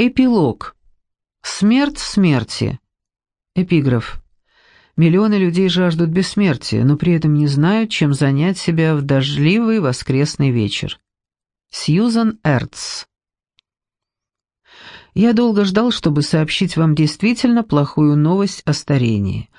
Эпилог. Смерть смерти. Эпиграф. Миллионы людей жаждут бессмертия, но при этом не знают, чем занять себя в дождливый воскресный вечер. Сьюзан Эртс. Я долго ждал, чтобы сообщить вам действительно плохую новость о старении.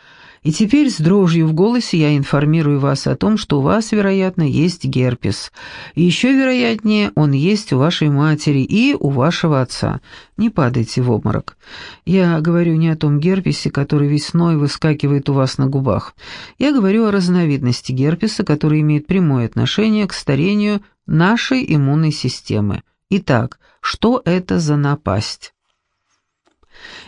И теперь с дрожью в голосе я информирую вас о том, что у вас, вероятно, есть герпес. И еще вероятнее, он есть у вашей матери и у вашего отца. Не падайте в обморок. Я говорю не о том герпесе, который весной выскакивает у вас на губах. Я говорю о разновидности герпеса, который имеет прямое отношение к старению нашей иммунной системы. Итак, что это за напасть?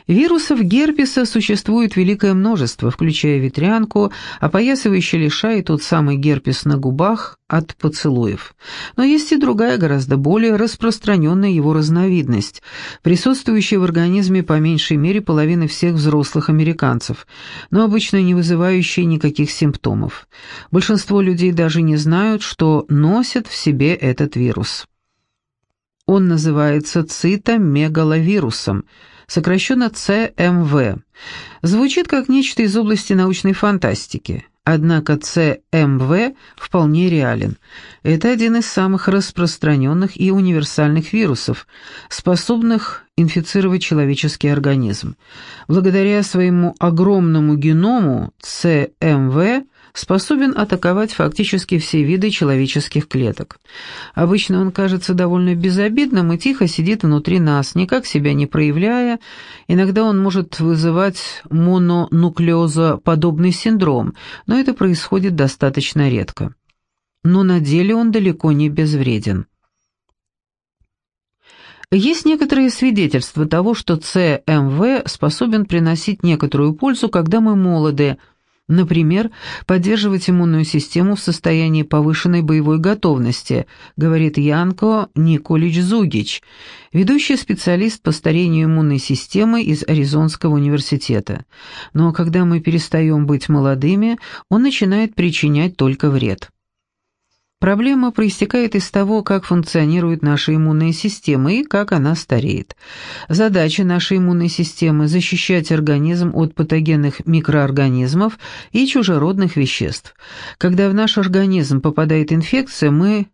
Вирусов герпеса существует великое множество, включая ветрянку, опоясывающий лишай и тот самый герпес на губах от поцелуев. Но есть и другая, гораздо более распространенная его разновидность, присутствующая в организме по меньшей мере половины всех взрослых американцев, но обычно не вызывающая никаких симптомов. Большинство людей даже не знают, что носят в себе этот вирус. Он называется цитомегаловирусом – сокращенно ЦМВ. Звучит как нечто из области научной фантастики. Однако ЦМВ вполне реален. Это один из самых распространенных и универсальных вирусов, способных инфицировать человеческий организм. Благодаря своему огромному геному ЦМВ способен атаковать фактически все виды человеческих клеток. Обычно он кажется довольно безобидным и тихо сидит внутри нас, никак себя не проявляя. Иногда он может вызывать мононуклеозоподобный синдром, но это происходит достаточно редко. Но на деле он далеко не безвреден. Есть некоторые свидетельства того, что ЦМВ способен приносить некоторую пользу, когда мы молоды – Например, поддерживать иммунную систему в состоянии повышенной боевой готовности, говорит Янко Николич Зугич, ведущий специалист по старению иммунной системы из Аризонского университета. Но когда мы перестаем быть молодыми, он начинает причинять только вред. Проблема проистекает из того, как функционирует наша иммунная система и как она стареет. Задача нашей иммунной системы – защищать организм от патогенных микроорганизмов и чужеродных веществ. Когда в наш организм попадает инфекция, мы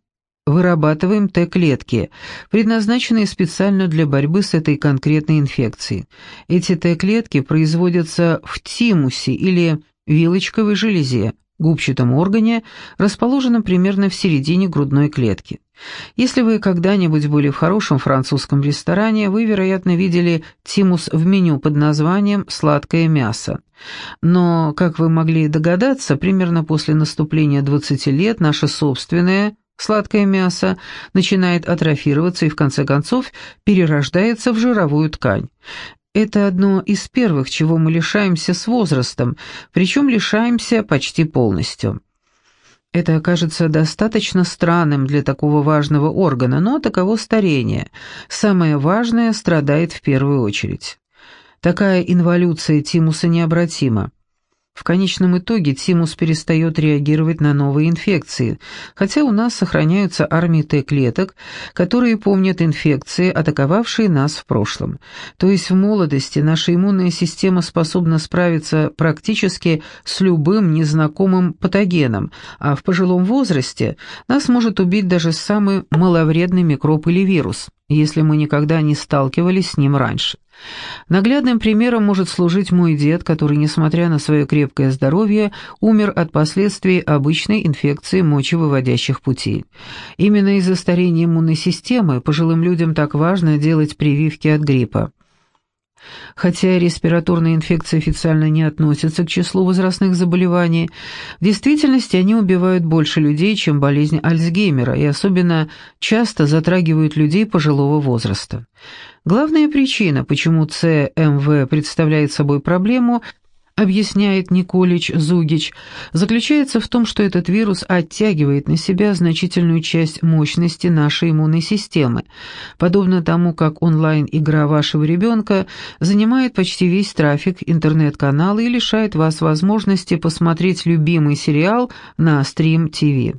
вырабатываем Т-клетки, предназначенные специально для борьбы с этой конкретной инфекцией. Эти Т-клетки производятся в тимусе или вилочковой железе, губчатом органе, расположенном примерно в середине грудной клетки. Если вы когда-нибудь были в хорошем французском ресторане, вы, вероятно, видели тимус в меню под названием «сладкое мясо». Но, как вы могли догадаться, примерно после наступления 20 лет наше собственное сладкое мясо начинает атрофироваться и в конце концов перерождается в жировую ткань. Это одно из первых, чего мы лишаемся с возрастом, причем лишаемся почти полностью. Это окажется достаточно странным для такого важного органа, но таково старение. Самое важное страдает в первую очередь. Такая инволюция тимуса необратима. В конечном итоге тимус перестает реагировать на новые инфекции, хотя у нас сохраняются армии Т-клеток, которые помнят инфекции, атаковавшие нас в прошлом. То есть в молодости наша иммунная система способна справиться практически с любым незнакомым патогеном, а в пожилом возрасте нас может убить даже самый маловредный микроб или вирус, если мы никогда не сталкивались с ним раньше. Наглядным примером может служить мой дед, который, несмотря на свое крепкое здоровье, умер от последствий обычной инфекции мочевыводящих путей. Именно из-за старения иммунной системы пожилым людям так важно делать прививки от гриппа. Хотя респираторные инфекции официально не относятся к числу возрастных заболеваний, в действительности они убивают больше людей, чем болезнь Альцгеймера, и особенно часто затрагивают людей пожилого возраста. Главная причина, почему ЦМВ представляет собой проблему – объясняет Николич Зугич, заключается в том, что этот вирус оттягивает на себя значительную часть мощности нашей иммунной системы, подобно тому, как онлайн-игра вашего ребенка занимает почти весь трафик интернет-канала и лишает вас возможности посмотреть любимый сериал на стрим-ТВ.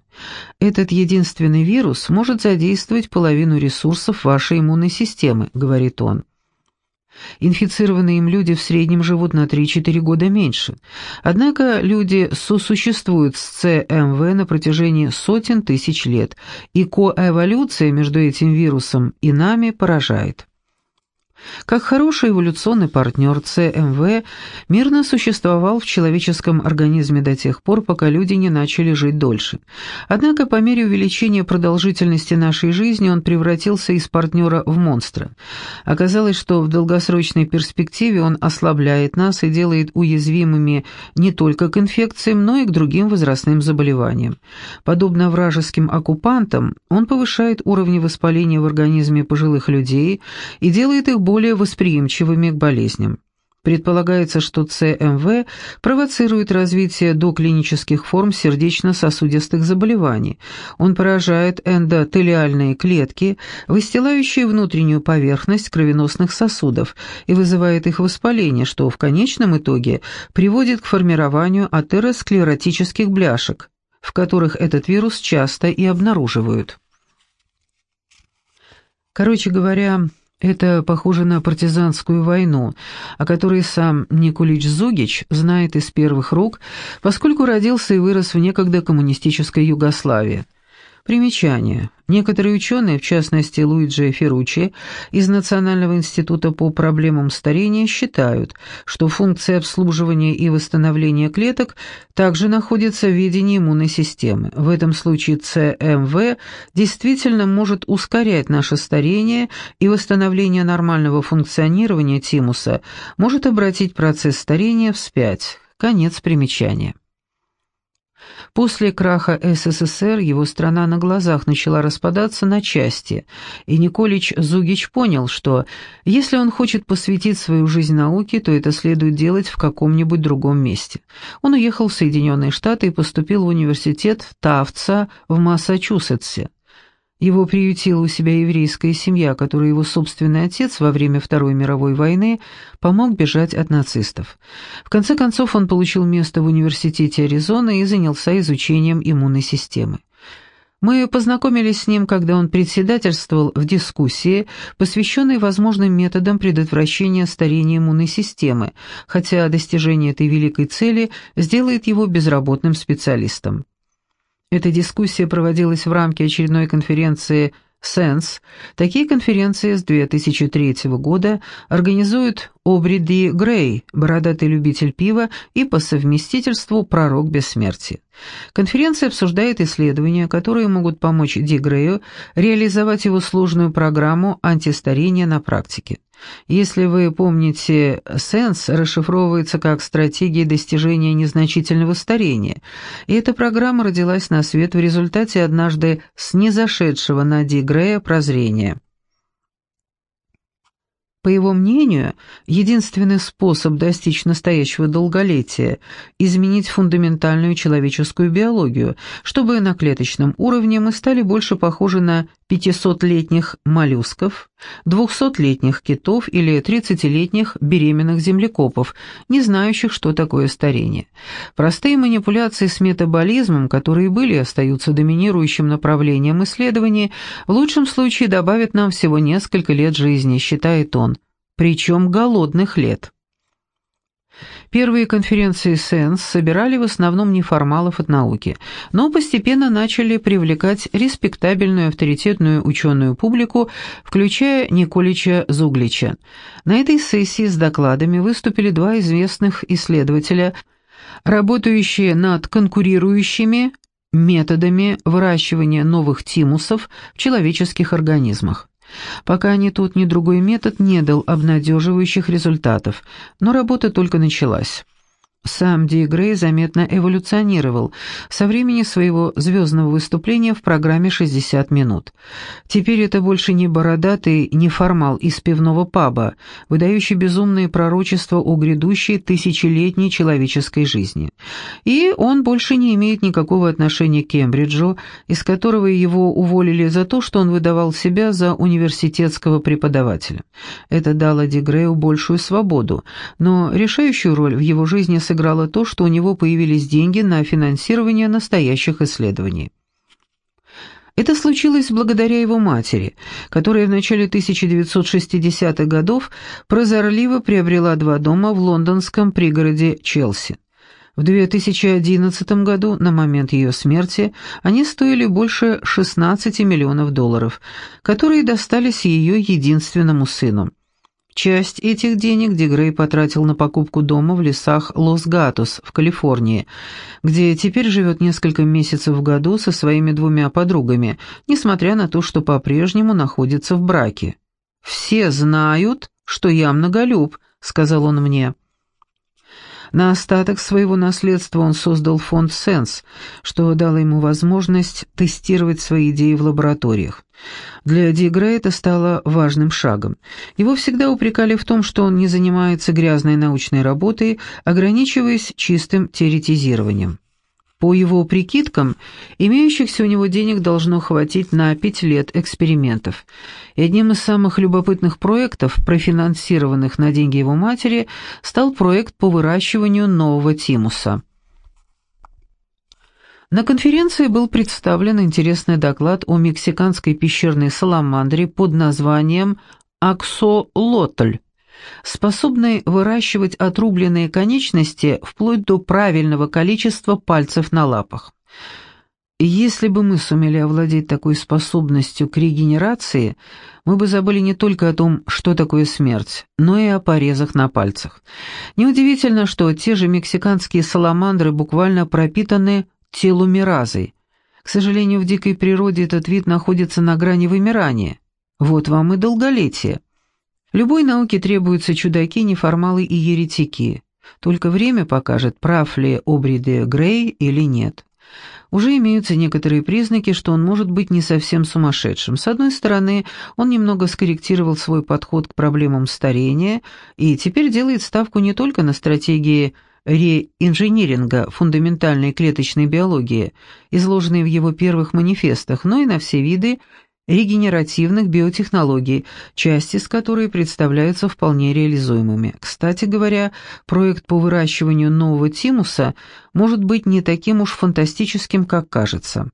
Этот единственный вирус может задействовать половину ресурсов вашей иммунной системы, говорит он. Инфицированные им люди в среднем живут на 3-4 года меньше. Однако люди сосуществуют с ЦМВ на протяжении сотен тысяч лет, и коэволюция между этим вирусом и нами поражает. Как хороший эволюционный партнер ЦМВ мирно существовал в человеческом организме до тех пор, пока люди не начали жить дольше. Однако по мере увеличения продолжительности нашей жизни он превратился из партнера в монстра. Оказалось, что в долгосрочной перспективе он ослабляет нас и делает уязвимыми не только к инфекциям, но и к другим возрастным заболеваниям. Подобно вражеским оккупантам, он повышает уровни воспаления в организме пожилых людей и делает их более восприимчивыми к болезням. Предполагается, что ЦМВ провоцирует развитие доклинических форм сердечно-сосудистых заболеваний. Он поражает эндотелиальные клетки, выстилающие внутреннюю поверхность кровеносных сосудов, и вызывает их воспаление, что в конечном итоге приводит к формированию атеросклеротических бляшек, в которых этот вирус часто и обнаруживают. Короче говоря, это похоже на партизанскую войну, о которой сам Никулич Зугич знает из первых рук, поскольку родился и вырос в некогда коммунистической Югославии. Примечание. Некоторые ученые, в частности Луиджи Ферручи из Национального института по проблемам старения, считают, что функция обслуживания и восстановления клеток также находится в ведении иммунной системы. В этом случае ЦМВ действительно может ускорять наше старение, и восстановление нормального функционирования тимуса может обратить процесс старения вспять. Конец примечания. После краха СССР его страна на глазах начала распадаться на части, и Николич Зугич понял, что если он хочет посвятить свою жизнь науке, то это следует делать в каком-нибудь другом месте. Он уехал в Соединенные Штаты и поступил в университет Тавца в Массачусетсе. Его приютила у себя еврейская семья, которой его собственный отец во время Второй мировой войны помог бежать от нацистов. В конце концов он получил место в университете Аризоны и занялся изучением иммунной системы. Мы познакомились с ним, когда он председательствовал в дискуссии, посвященной возможным методам предотвращения старения иммунной системы, хотя достижение этой великой цели сделает его безработным специалистом. Эта дискуссия проводилась в рамке очередной конференции «Сенс». Такие конференции с 2003 года организует Обри Ди Грей, бородатый любитель пива и по совместительству пророк бессмертия. Конференция обсуждает исследования, которые могут помочь Ди Грею реализовать его сложную программу антистарения на практике. Если вы помните, сенс расшифровывается как стратегия достижения незначительного старения, и эта программа родилась на свет в результате однажды снизошедшего на Ди Грея прозрения. По его мнению, единственный способ достичь настоящего долголетия – изменить фундаментальную человеческую биологию, чтобы на клеточном уровне мы стали больше похожи на 500-летних моллюсков, 200-летних китов или 30-летних беременных землекопов, не знающих, что такое старение. Простые манипуляции с метаболизмом, которые были и остаются доминирующим направлением исследований, в лучшем случае добавят нам всего несколько лет жизни, считает он причем голодных лет. Первые конференции СЭНС собирали в основном неформалов от науки, но постепенно начали привлекать респектабельную авторитетную ученую публику, включая Николича Зуглича. На этой сессии с докладами выступили два известных исследователя, работающие над конкурирующими методами выращивания новых тимусов в человеческих организмах. Пока ни тот, ни другой метод не дал обнадеживающих результатов, но работа только началась. Сам Ди Грей заметно эволюционировал со времени своего звездного выступления в программе «60 минут». Теперь это больше не бородатый неформал из пивного паба, выдающий безумные пророчества о грядущей тысячелетней человеческой жизни. И он больше не имеет никакого отношения к Кембриджу, из которого его уволили за то, что он выдавал себя за университетского преподавателя. Это дало Ди Грею большую свободу, но решающую роль в его жизни сыграло то, что у него появились деньги на финансирование настоящих исследований. Это случилось благодаря его матери, которая в начале 1960-х годов прозорливо приобрела два дома в лондонском пригороде Челси. В 2011 году, на момент ее смерти, они стоили больше 16 миллионов долларов, которые достались ее единственному сыну. Часть этих денег Дегрей потратил на покупку дома в лесах Лос-Гатос в Калифорнии, где теперь живет несколько месяцев в году со своими двумя подругами, несмотря на то, что по-прежнему находится в браке. «Все знают, что я многолюб», — сказал он мне. На остаток своего наследства он создал фонд «Сенс», что дало ему возможность тестировать свои идеи в лабораториях. Для Дигра это стало важным шагом. Его всегда упрекали в том, что он не занимается грязной научной работой, ограничиваясь чистым теоретизированием. По его прикидкам, имеющихся у него денег должно хватить на пять лет экспериментов. И одним из самых любопытных проектов, профинансированных на деньги его матери, стал проект по выращиванию нового тимуса. На конференции был представлен интересный доклад о мексиканской пещерной саламандре под названием «Аксолотль», способной выращивать отрубленные конечности вплоть до правильного количества пальцев на лапах. Если бы мы сумели овладеть такой способностью к регенерации, мы бы забыли не только о том, что такое смерть, но и о порезах на пальцах. Неудивительно, что те же мексиканские саламандры буквально пропитаны теломеразой. К сожалению, в дикой природе этот вид находится на грани вымирания. Вот вам и долголетие. Любой науке требуются чудаки, неформалы и еретики. Только время покажет, прав ли Обри Грей или нет. Уже имеются некоторые признаки, что он может быть не совсем сумасшедшим. С одной стороны, он немного скорректировал свой подход к проблемам старения и теперь делает ставку не только на стратегии реинжиниринга фундаментальной клеточной биологии, изложенные в его первых манифестах, но и на все виды регенеративных биотехнологий, части из которой представляются вполне реализуемыми. Кстати говоря, проект по выращиванию нового тимуса может быть не таким уж фантастическим, как кажется.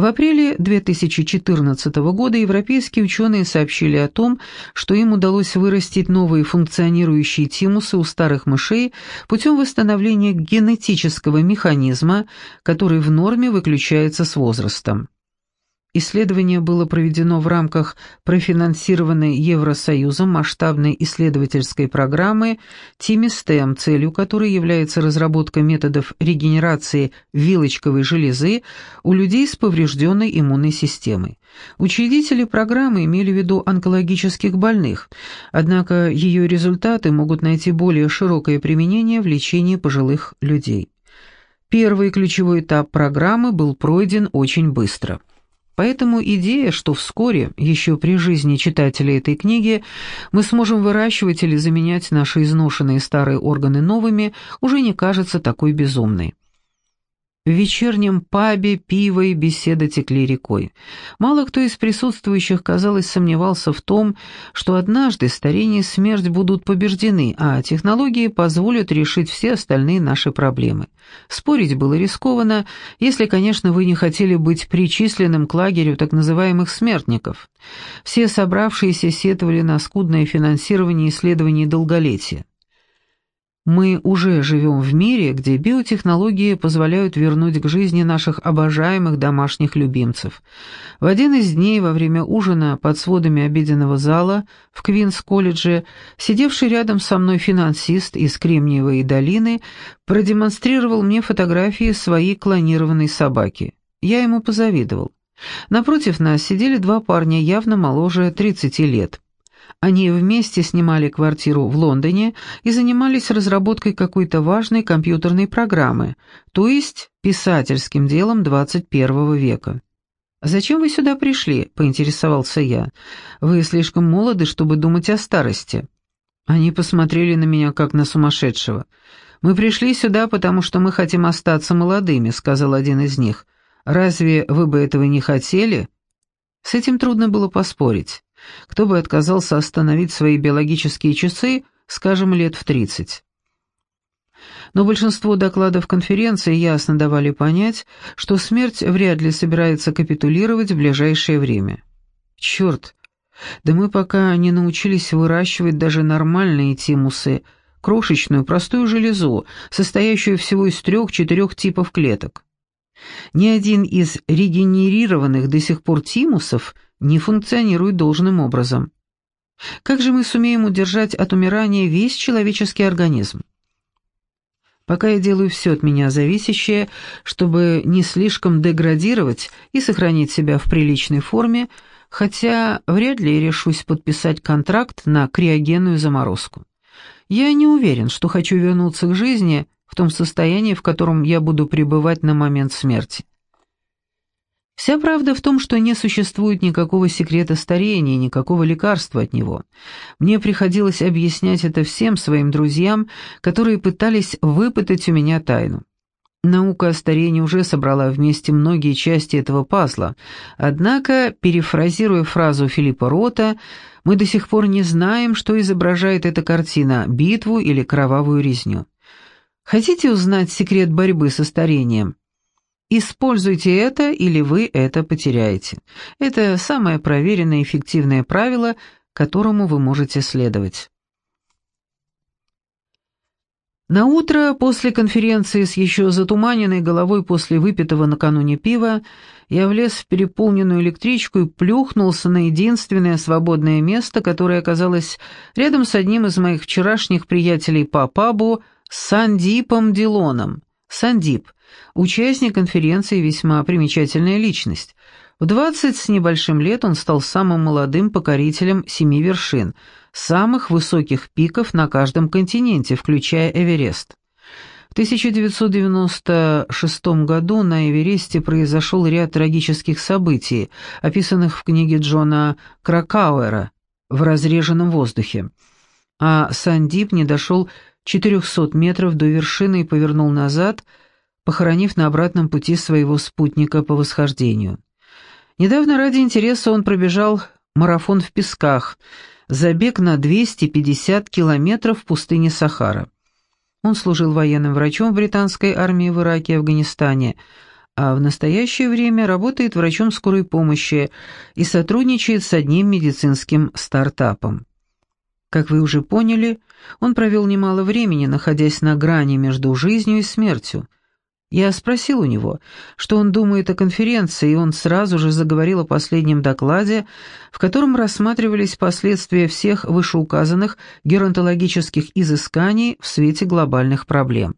В апреле 2014 года европейские ученые сообщили о том, что им удалось вырастить новые функционирующие тимусы у старых мышей путем восстановления генетического механизма, который в норме выключается с возрастом. Исследование было проведено в рамках профинансированной Евросоюзом масштабной исследовательской программы ТИМИСТЕМ, целью которой является разработка методов регенерации вилочковой железы у людей с поврежденной иммунной системой. Учредители программы имели в виду онкологических больных, однако ее результаты могут найти более широкое применение в лечении пожилых людей. Первый ключевой этап программы был пройден очень быстро – Поэтому идея, что вскоре, еще при жизни читателя этой книги, мы сможем выращивать или заменять наши изношенные старые органы новыми, уже не кажется такой безумной. В вечернем пабе пиво и беседа текли рекой. Мало кто из присутствующих, казалось, сомневался в том, что однажды старение и смерть будут побеждены, а технологии позволят решить все остальные наши проблемы. Спорить было рискованно, если, конечно, вы не хотели быть причисленным к лагерю так называемых смертников. Все собравшиеся сетовали на скудное финансирование исследований долголетия. Мы уже живем в мире, где биотехнологии позволяют вернуть к жизни наших обожаемых домашних любимцев. В один из дней во время ужина под сводами обеденного зала в Квинс-колледже сидевший рядом со мной финансист из Кремниевой долины продемонстрировал мне фотографии своей клонированной собаки. Я ему позавидовал. Напротив нас сидели два парня явно моложе 30 лет. Они вместе снимали квартиру в Лондоне и занимались разработкой какой-то важной компьютерной программы, то есть писательским делом 21 века. «Зачем вы сюда пришли?» — поинтересовался я. «Вы слишком молоды, чтобы думать о старости». Они посмотрели на меня, как на сумасшедшего. «Мы пришли сюда, потому что мы хотим остаться молодыми», — сказал один из них. «Разве вы бы этого не хотели?» С этим трудно было поспорить. Кто бы отказался остановить свои биологические часы, скажем, лет в тридцать? Но большинство докладов конференции ясно давали понять, что смерть вряд ли собирается капитулировать в ближайшее время. Черт, да мы пока не научились выращивать даже нормальные тимусы, крошечную простую железу, состоящую всего из трех-четырех типов клеток. Ни один из регенерированных до сих пор тимусов не функционирует должным образом. Как же мы сумеем удержать от умирания весь человеческий организм? Пока я делаю все от меня зависящее, чтобы не слишком деградировать и сохранить себя в приличной форме, хотя вряд ли решусь подписать контракт на криогенную заморозку. Я не уверен, что хочу вернуться к жизни в том состоянии, в котором я буду пребывать на момент смерти. Вся правда в том, что не существует никакого секрета старения, никакого лекарства от него. Мне приходилось объяснять это всем своим друзьям, которые пытались выпытать у меня тайну. Наука о старении уже собрала вместе многие части этого пазла, однако, перефразируя фразу Филиппа Рота, мы до сих пор не знаем, что изображает эта картина – битву или кровавую резню. Хотите узнать секрет борьбы со старением? Используйте это, или вы это потеряете. Это самое проверенное и эффективное правило, которому вы можете следовать. На утро после конференции с еще затуманенной головой после выпитого накануне пива я влез в переполненную электричку и плюхнулся на единственное свободное место, которое оказалось рядом с одним из моих вчерашних приятелей по пабу Сандипом Дилоном. Сандип Участник конференции весьма примечательная личность. В 20 с небольшим лет он стал самым молодым покорителем семи вершин, самых высоких пиков на каждом континенте, включая Эверест. В 1996 году на Эвересте произошел ряд трагических событий, описанных в книге Джона Кракауэра «В разреженном воздухе». А Сандип не дошел 400 метров до вершины и повернул назад – похоронив на обратном пути своего спутника по восхождению. Недавно ради интереса он пробежал марафон в песках, забег на 250 километров в пустыне Сахара. Он служил военным врачом британской армии в Ираке и Афганистане, а в настоящее время работает врачом скорой помощи и сотрудничает с одним медицинским стартапом. Как вы уже поняли, он провел немало времени, находясь на грани между жизнью и смертью – я спросил у него, что он думает о конференции, и он сразу же заговорил о последнем докладе, в котором рассматривались последствия всех вышеуказанных геронтологических изысканий в свете глобальных проблем.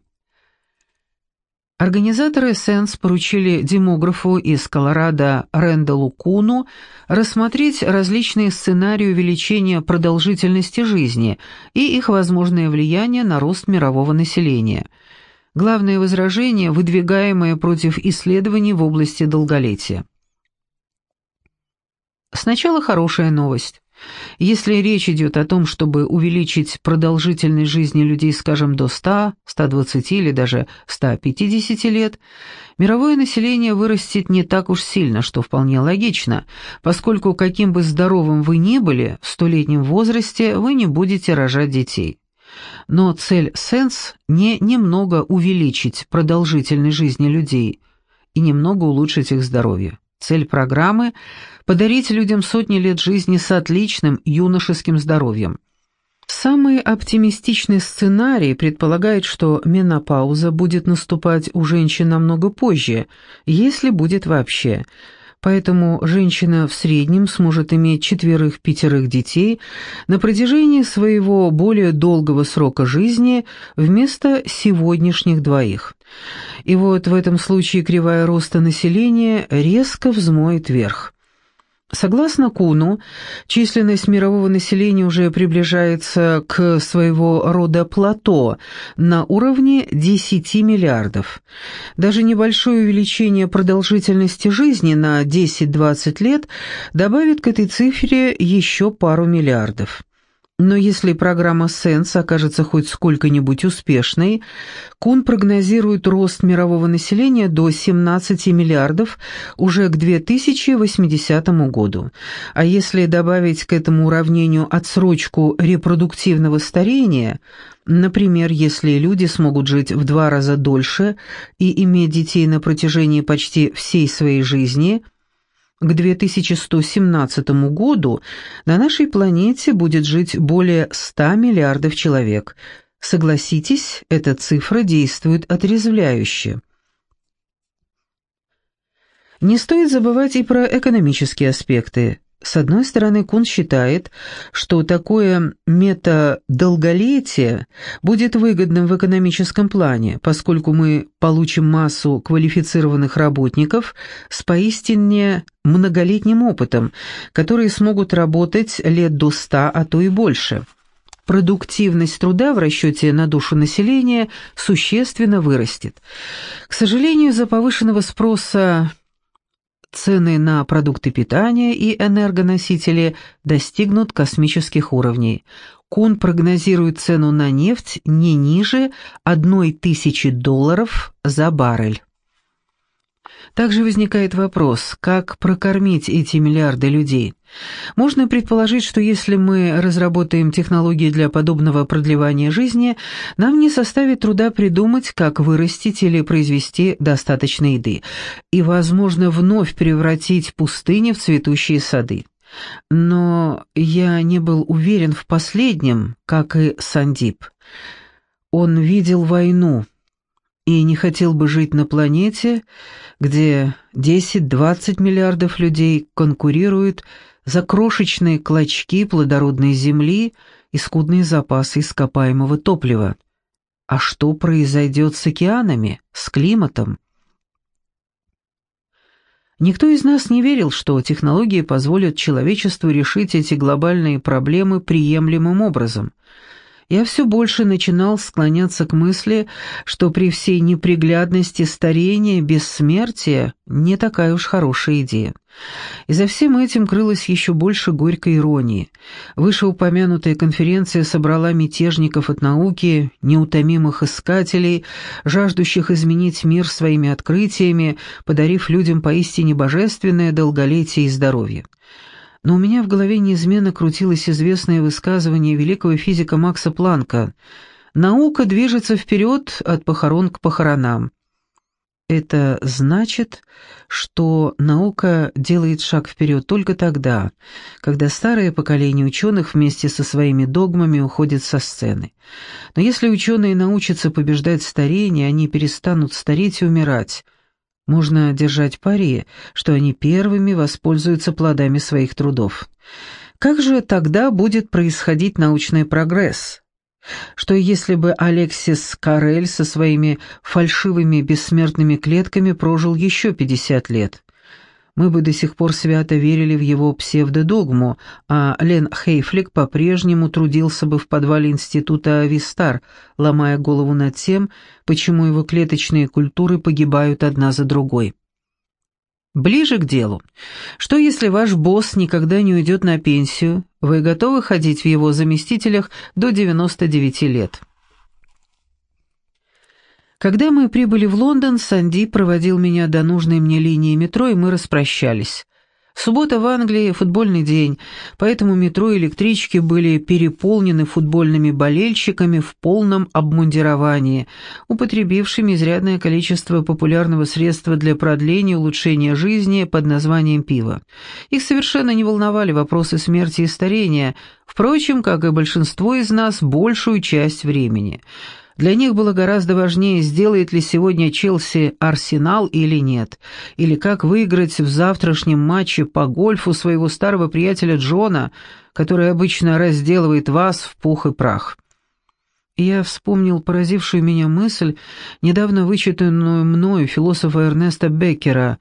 Организаторы Essence поручили демографу из Колорадо Рэндаллу Куну рассмотреть различные сценарии увеличения продолжительности жизни и их возможное влияние на рост мирового населения – главное возражение, выдвигаемое против исследований в области долголетия. Сначала хорошая новость. Если речь идет о том, чтобы увеличить продолжительность жизни людей, скажем, до 100, 120 или даже 150 лет, мировое население вырастет не так уж сильно, что вполне логично, поскольку каким бы здоровым вы ни были, в столетнем возрасте вы не будете рожать детей. Но цель Сенс не немного увеличить продолжительность жизни людей и немного улучшить их здоровье. Цель программы – подарить людям сотни лет жизни с отличным юношеским здоровьем. Самый оптимистичный сценарий предполагает, что менопауза будет наступать у женщин намного позже, если будет вообще – Поэтому женщина в среднем сможет иметь четверых-пятерых детей на протяжении своего более долгого срока жизни вместо сегодняшних двоих. И вот в этом случае кривая роста населения резко взмоет вверх. Согласно Куну, численность мирового населения уже приближается к своего рода плато на уровне 10 миллиардов. Даже небольшое увеличение продолжительности жизни на 10-20 лет добавит к этой цифре еще пару миллиардов. Но если программа Sense окажется хоть сколько-нибудь успешной, Кун прогнозирует рост мирового населения до 17 миллиардов уже к 2080 году. А если добавить к этому уравнению отсрочку репродуктивного старения, например, если люди смогут жить в два раза дольше и иметь детей на протяжении почти всей своей жизни – к 2117 году на нашей планете будет жить более 100 миллиардов человек. Согласитесь, эта цифра действует отрезвляюще. Не стоит забывать и про экономические аспекты. С одной стороны, Кун считает, что такое метадолголетие будет выгодным в экономическом плане, поскольку мы получим массу квалифицированных работников с поистине многолетним опытом, которые смогут работать лет до ста, а то и больше. Продуктивность труда в расчете на душу населения существенно вырастет. К сожалению, из-за повышенного спроса цены на продукты питания и энергоносители достигнут космических уровней. Кун прогнозирует цену на нефть не ниже 1000 долларов за баррель. Также возникает вопрос, как прокормить эти миллиарды людей. Можно предположить, что если мы разработаем технологии для подобного продлевания жизни, нам не составит труда придумать, как вырастить или произвести достаточно еды, и, возможно, вновь превратить пустыни в цветущие сады. Но я не был уверен в последнем, как и Сандип. Он видел войну, и не хотел бы жить на планете, где 10-20 миллиардов людей конкурируют за крошечные клочки плодородной земли и скудные запасы ископаемого топлива. А что произойдет с океанами, с климатом? Никто из нас не верил, что технологии позволят человечеству решить эти глобальные проблемы приемлемым образом – я все больше начинал склоняться к мысли, что при всей неприглядности старения бессмертия не такая уж хорошая идея. И за всем этим крылось еще больше горькой иронии. Вышеупомянутая конференция собрала мятежников от науки, неутомимых искателей, жаждущих изменить мир своими открытиями, подарив людям поистине божественное долголетие и здоровье но у меня в голове неизменно крутилось известное высказывание великого физика Макса Планка «Наука движется вперед от похорон к похоронам». Это значит, что наука делает шаг вперед только тогда, когда старое поколение ученых вместе со своими догмами уходит со сцены. Но если ученые научатся побеждать старение, они перестанут стареть и умирать, можно держать пари, что они первыми воспользуются плодами своих трудов. Как же тогда будет происходить научный прогресс? Что если бы Алексис Карель со своими фальшивыми бессмертными клетками прожил еще 50 лет? Мы бы до сих пор свято верили в его псевдодогму, а Лен Хейфлик по-прежнему трудился бы в подвале института Вистар, ломая голову над тем, почему его клеточные культуры погибают одна за другой. Ближе к делу. Что если ваш босс никогда не уйдет на пенсию, вы готовы ходить в его заместителях до 99 лет? Когда мы прибыли в Лондон, Санди проводил меня до нужной мне линии метро, и мы распрощались. Суббота в Англии – футбольный день, поэтому метро и электрички были переполнены футбольными болельщиками в полном обмундировании, употребившими изрядное количество популярного средства для продления и улучшения жизни под названием пиво. Их совершенно не волновали вопросы смерти и старения, впрочем, как и большинство из нас, большую часть времени – для них было гораздо важнее, сделает ли сегодня Челси Арсенал или нет, или как выиграть в завтрашнем матче по гольфу своего старого приятеля Джона, который обычно разделывает вас в пух и прах. я вспомнил поразившую меня мысль, недавно вычитанную мною философа Эрнеста Беккера,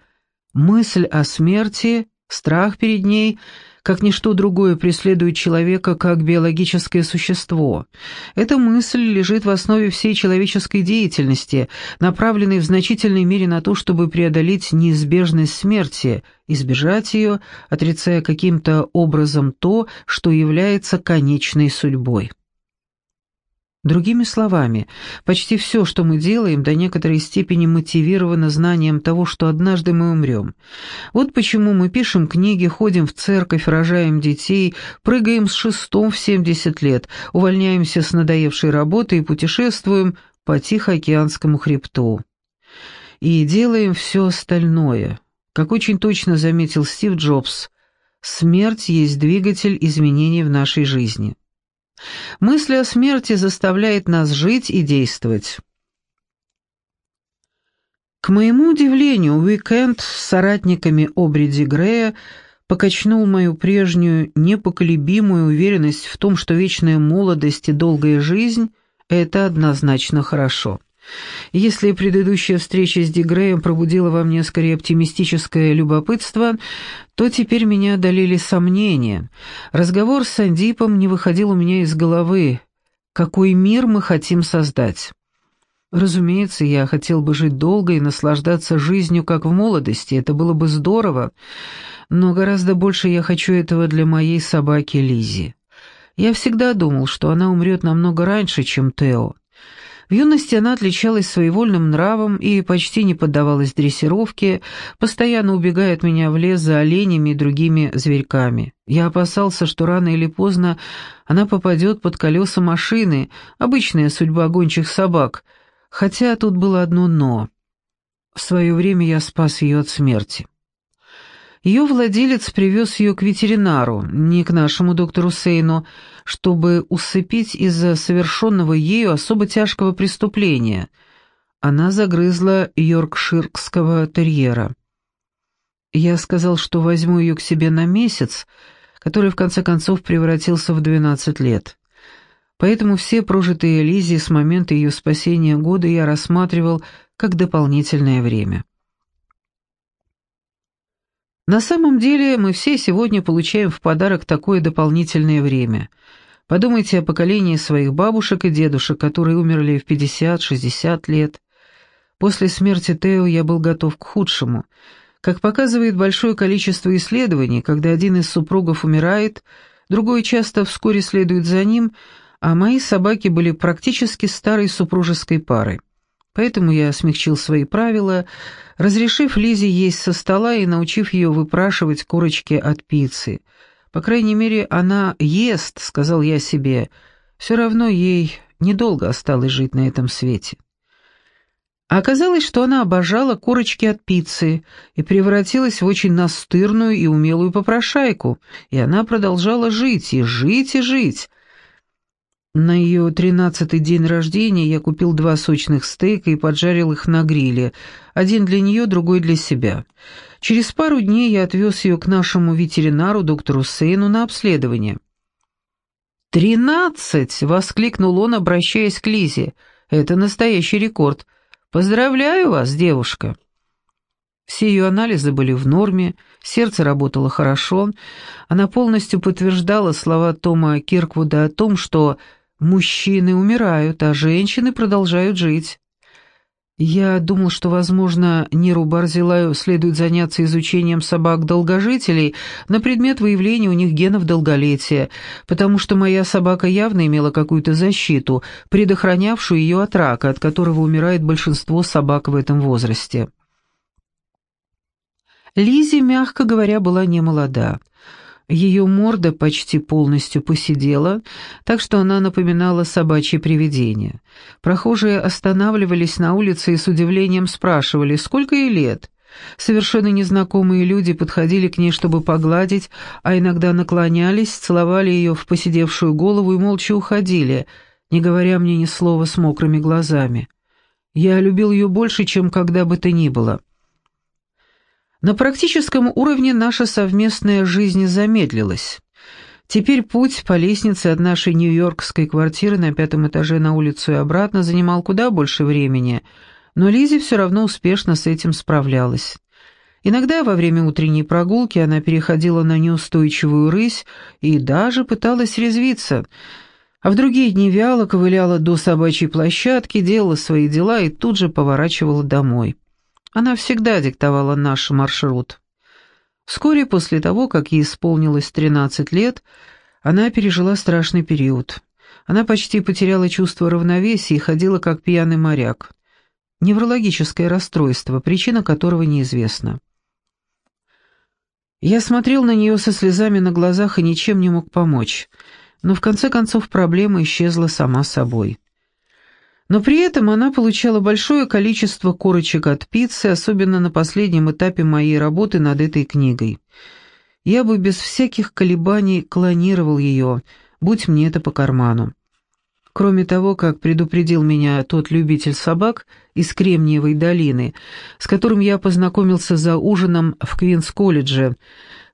мысль о смерти, страх перед ней, как ничто другое преследует человека как биологическое существо. Эта мысль лежит в основе всей человеческой деятельности, направленной в значительной мере на то, чтобы преодолеть неизбежность смерти, избежать ее, отрицая каким-то образом то, что является конечной судьбой. Другими словами, почти все, что мы делаем, до некоторой степени мотивировано знанием того, что однажды мы умрем. Вот почему мы пишем книги, ходим в церковь, рожаем детей, прыгаем с шестом в 70 лет, увольняемся с надоевшей работы и путешествуем по Тихоокеанскому хребту. И делаем все остальное. Как очень точно заметил Стив Джобс, смерть есть двигатель изменений в нашей жизни. Мысль о смерти заставляет нас жить и действовать. К моему удивлению, уикенд с соратниками Обриди Грея покачнул мою прежнюю непоколебимую уверенность в том, что вечная молодость и долгая жизнь — это однозначно хорошо. Если предыдущая встреча с Дигреем пробудила во мне скорее оптимистическое любопытство, то теперь меня одолели сомнения. Разговор с Сандипом не выходил у меня из головы. Какой мир мы хотим создать? Разумеется, я хотел бы жить долго и наслаждаться жизнью, как в молодости, это было бы здорово, но гораздо больше я хочу этого для моей собаки Лизи. Я всегда думал, что она умрет намного раньше, чем Тео. В юности она отличалась своевольным нравом и почти не поддавалась дрессировке, постоянно убегая от меня в лес за оленями и другими зверьками. Я опасался, что рано или поздно она попадет под колеса машины, обычная судьба гончих собак, хотя тут было одно «но». В свое время я спас ее от смерти. Ее владелец привез ее к ветеринару, не к нашему доктору Сейну, чтобы усыпить из-за совершенного ею особо тяжкого преступления. Она загрызла йоркширского терьера. Я сказал, что возьму ее к себе на месяц, который в конце концов превратился в 12 лет. Поэтому все прожитые Лизи с момента ее спасения года я рассматривал как дополнительное время. На самом деле мы все сегодня получаем в подарок такое дополнительное время. Подумайте о поколении своих бабушек и дедушек, которые умерли в 50-60 лет. После смерти Тео я был готов к худшему. Как показывает большое количество исследований, когда один из супругов умирает, другой часто вскоре следует за ним, а мои собаки были практически старой супружеской парой. Поэтому я смягчил свои правила, разрешив Лизе есть со стола и научив ее выпрашивать корочки от пиццы. По крайней мере, она ест, сказал я себе. Все равно ей недолго осталось жить на этом свете. А оказалось, что она обожала корочки от пиццы и превратилась в очень настырную и умелую попрошайку, и она продолжала жить, и жить, и жить, на ее тринадцатый день рождения я купил два сочных стейка и поджарил их на гриле, один для нее, другой для себя. Через пару дней я отвез ее к нашему ветеринару, доктору Сейну, на обследование. «Тринадцать!» — воскликнул он, обращаясь к Лизе. «Это настоящий рекорд. Поздравляю вас, девушка!» Все ее анализы были в норме, сердце работало хорошо. Она полностью подтверждала слова Тома Кирквуда о том, что Мужчины умирают, а женщины продолжают жить. Я думал, что, возможно, Ниру Барзилаю следует заняться изучением собак-долгожителей на предмет выявления у них генов долголетия, потому что моя собака явно имела какую-то защиту, предохранявшую ее от рака, от которого умирает большинство собак в этом возрасте. Лизи, мягко говоря, была немолода. молода. Ее морда почти полностью посидела, так что она напоминала собачье привидение. Прохожие останавливались на улице и с удивлением спрашивали, сколько ей лет. Совершенно незнакомые люди подходили к ней, чтобы погладить, а иногда наклонялись, целовали ее в посидевшую голову и молча уходили, не говоря мне ни слова с мокрыми глазами. Я любил ее больше, чем когда бы то ни было. На практическом уровне наша совместная жизнь замедлилась. Теперь путь по лестнице от нашей нью-йоркской квартиры на пятом этаже на улицу и обратно занимал куда больше времени, но Лизи все равно успешно с этим справлялась. Иногда во время утренней прогулки она переходила на неустойчивую рысь и даже пыталась резвиться, а в другие дни вяло ковыляла до собачьей площадки, делала свои дела и тут же поворачивала домой. Она всегда диктовала наш маршрут. Вскоре после того, как ей исполнилось 13 лет, она пережила страшный период. Она почти потеряла чувство равновесия и ходила как пьяный моряк. Неврологическое расстройство, причина которого неизвестна. Я смотрел на нее со слезами на глазах и ничем не мог помочь, но в конце концов проблема исчезла сама собой. Но при этом она получала большое количество корочек от пиццы, особенно на последнем этапе моей работы над этой книгой. Я бы без всяких колебаний клонировал ее, будь мне это по карману. Кроме того, как предупредил меня тот любитель собак из Кремниевой долины, с которым я познакомился за ужином в Квинс-колледже,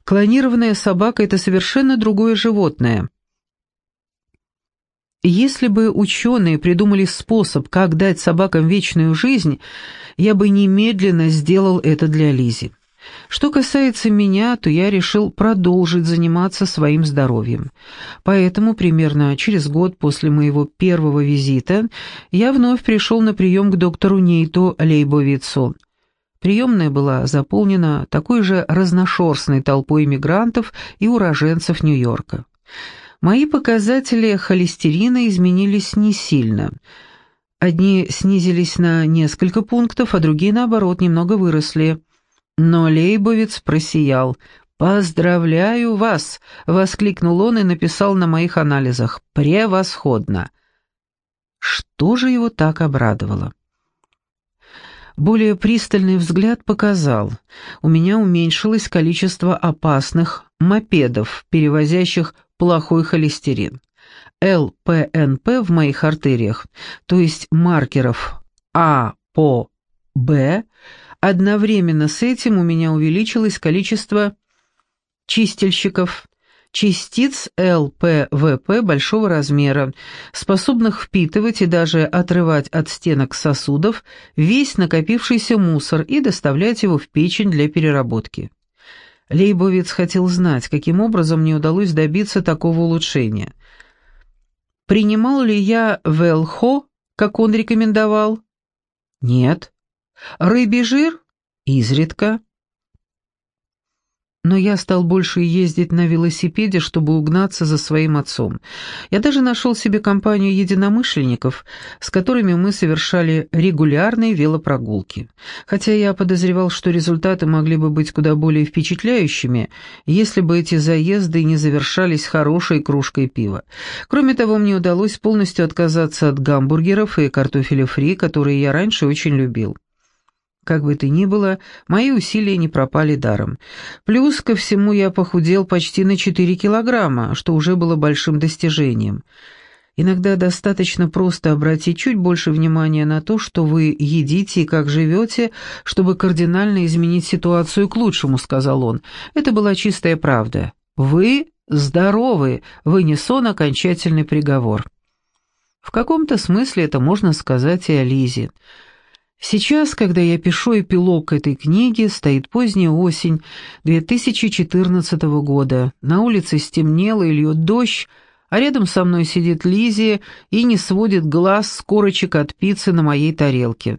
клонированная собака — это совершенно другое животное. Если бы ученые придумали способ, как дать собакам вечную жизнь, я бы немедленно сделал это для Лизи. Что касается меня, то я решил продолжить заниматься своим здоровьем. Поэтому примерно через год после моего первого визита я вновь пришел на прием к доктору Нейту Лейбовицу. Приемная была заполнена такой же разношерстной толпой иммигрантов и уроженцев Нью-Йорка. Мои показатели холестерина изменились не сильно. Одни снизились на несколько пунктов, а другие, наоборот, немного выросли. Но Лейбовец просиял. «Поздравляю вас!» — воскликнул он и написал на моих анализах. «Превосходно!» Что же его так обрадовало? Более пристальный взгляд показал, у меня уменьшилось количество опасных мопедов, перевозящих плохой холестерин. ЛПНП в моих артериях, то есть маркеров А по Б, одновременно с этим у меня увеличилось количество чистильщиков, частиц ЛПВП большого размера, способных впитывать и даже отрывать от стенок сосудов весь накопившийся мусор и доставлять его в печень для переработки. Лейбовец хотел знать, каким образом мне удалось добиться такого улучшения. Принимал ли я велхо, как он рекомендовал? Нет. Рыбий жир? Изредка но я стал больше ездить на велосипеде, чтобы угнаться за своим отцом. Я даже нашел себе компанию единомышленников, с которыми мы совершали регулярные велопрогулки. Хотя я подозревал, что результаты могли бы быть куда более впечатляющими, если бы эти заезды не завершались хорошей кружкой пива. Кроме того, мне удалось полностью отказаться от гамбургеров и картофеля фри, которые я раньше очень любил. Как бы то ни было, мои усилия не пропали даром. Плюс ко всему я похудел почти на 4 килограмма, что уже было большим достижением. Иногда достаточно просто обратить чуть больше внимания на то, что вы едите и как живете, чтобы кардинально изменить ситуацию к лучшему, сказал он. Это была чистая правда. Вы здоровы, вынес он окончательный приговор. В каком-то смысле это можно сказать и о Лизе. Сейчас, когда я пишу эпилог этой книги, стоит поздняя осень 2014 года. На улице стемнело и льет дождь, а рядом со мной сидит Лизи и не сводит глаз с корочек от пиццы на моей тарелке.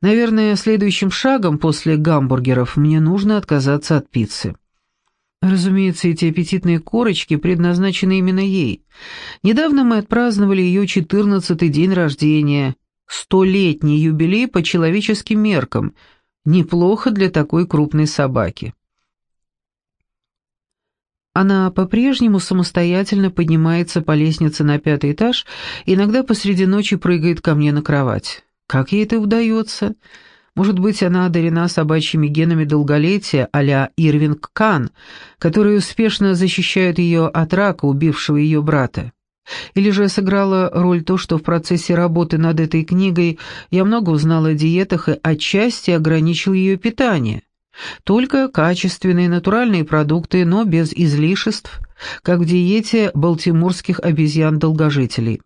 Наверное, следующим шагом после гамбургеров мне нужно отказаться от пиццы. Разумеется, эти аппетитные корочки предназначены именно ей. Недавно мы отпраздновали ее четырнадцатый день рождения, Столетний юбилей по человеческим меркам. Неплохо для такой крупной собаки. Она по-прежнему самостоятельно поднимается по лестнице на пятый этаж, иногда посреди ночи прыгает ко мне на кровать. Как ей это удается? Может быть, она одарена собачьими генами долголетия а-ля Ирвинг Кан, которые успешно защищают ее от рака, убившего ее брата. Или же сыграла роль то, что в процессе работы над этой книгой я много узнала о диетах и отчасти ограничил ее питание. Только качественные натуральные продукты, но без излишеств, как в диете балтиморских обезьян-долгожителей.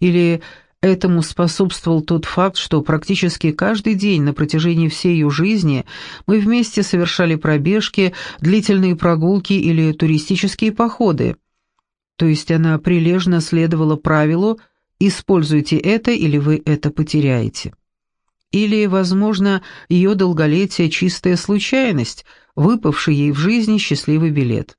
Или Этому способствовал тот факт, что практически каждый день на протяжении всей ее жизни мы вместе совершали пробежки, длительные прогулки или туристические походы. То есть она прилежно следовала правилу «используйте это, или вы это потеряете». Или, возможно, ее долголетие – чистая случайность, выпавший ей в жизни счастливый билет.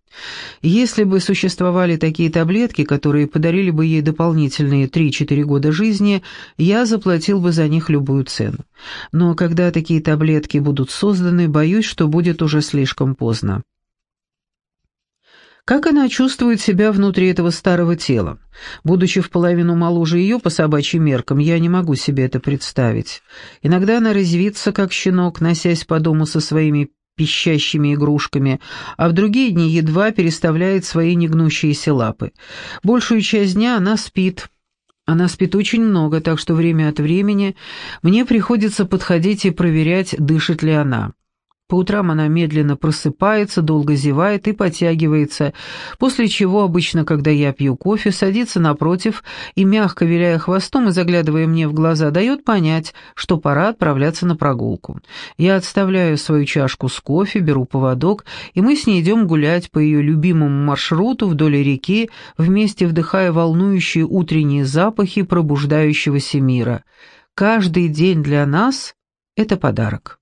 Если бы существовали такие таблетки, которые подарили бы ей дополнительные 3-4 года жизни, я заплатил бы за них любую цену. Но когда такие таблетки будут созданы, боюсь, что будет уже слишком поздно. Как она чувствует себя внутри этого старого тела? Будучи в половину моложе ее по собачьим меркам, я не могу себе это представить. Иногда она резвится, как щенок, носясь по дому со своими пищащими игрушками, а в другие дни едва переставляет свои негнущиеся лапы. Большую часть дня она спит. Она спит очень много, так что время от времени мне приходится подходить и проверять, дышит ли она. По утрам она медленно просыпается, долго зевает и потягивается, после чего обычно, когда я пью кофе, садится напротив и, мягко виляя хвостом и заглядывая мне в глаза, дает понять, что пора отправляться на прогулку. Я отставляю свою чашку с кофе, беру поводок, и мы с ней идем гулять по ее любимому маршруту вдоль реки, вместе вдыхая волнующие утренние запахи пробуждающегося мира. Каждый день для нас — это подарок.